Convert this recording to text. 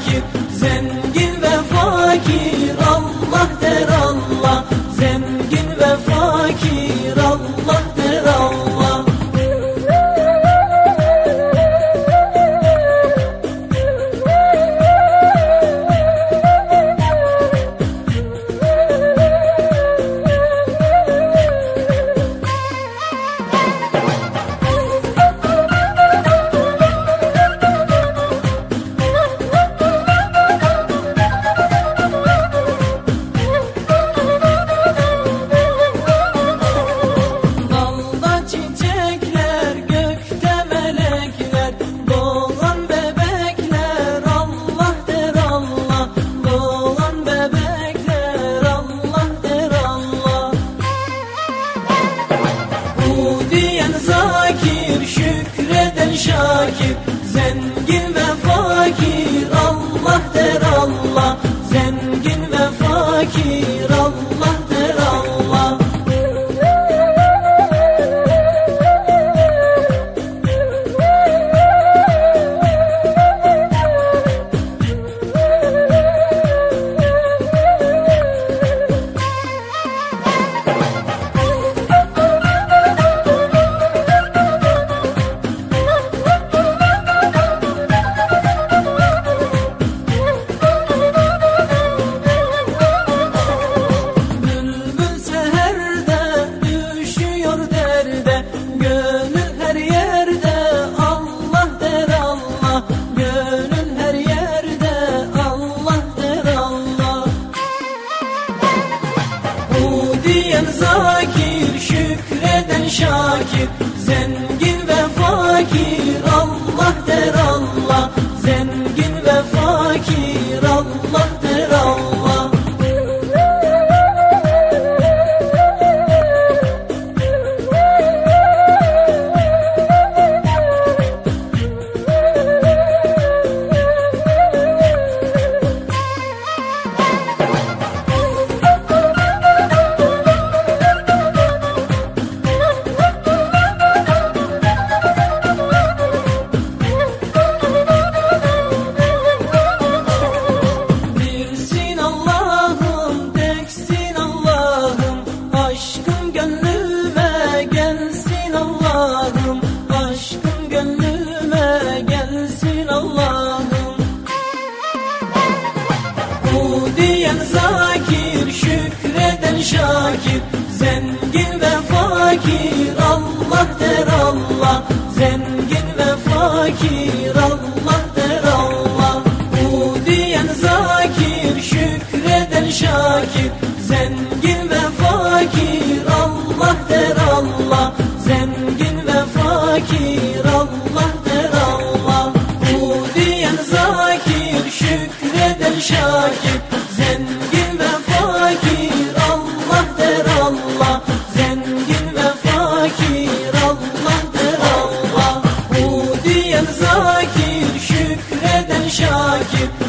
fakir Zengin ve fakir. eden zakir Şükreden şakir. Zengin ve fakir Allah der Allah. Zengin ve fakir şakir Zengin ve fakir. Allah der Allah Zengin ve fakir. kadir şükreden şakir.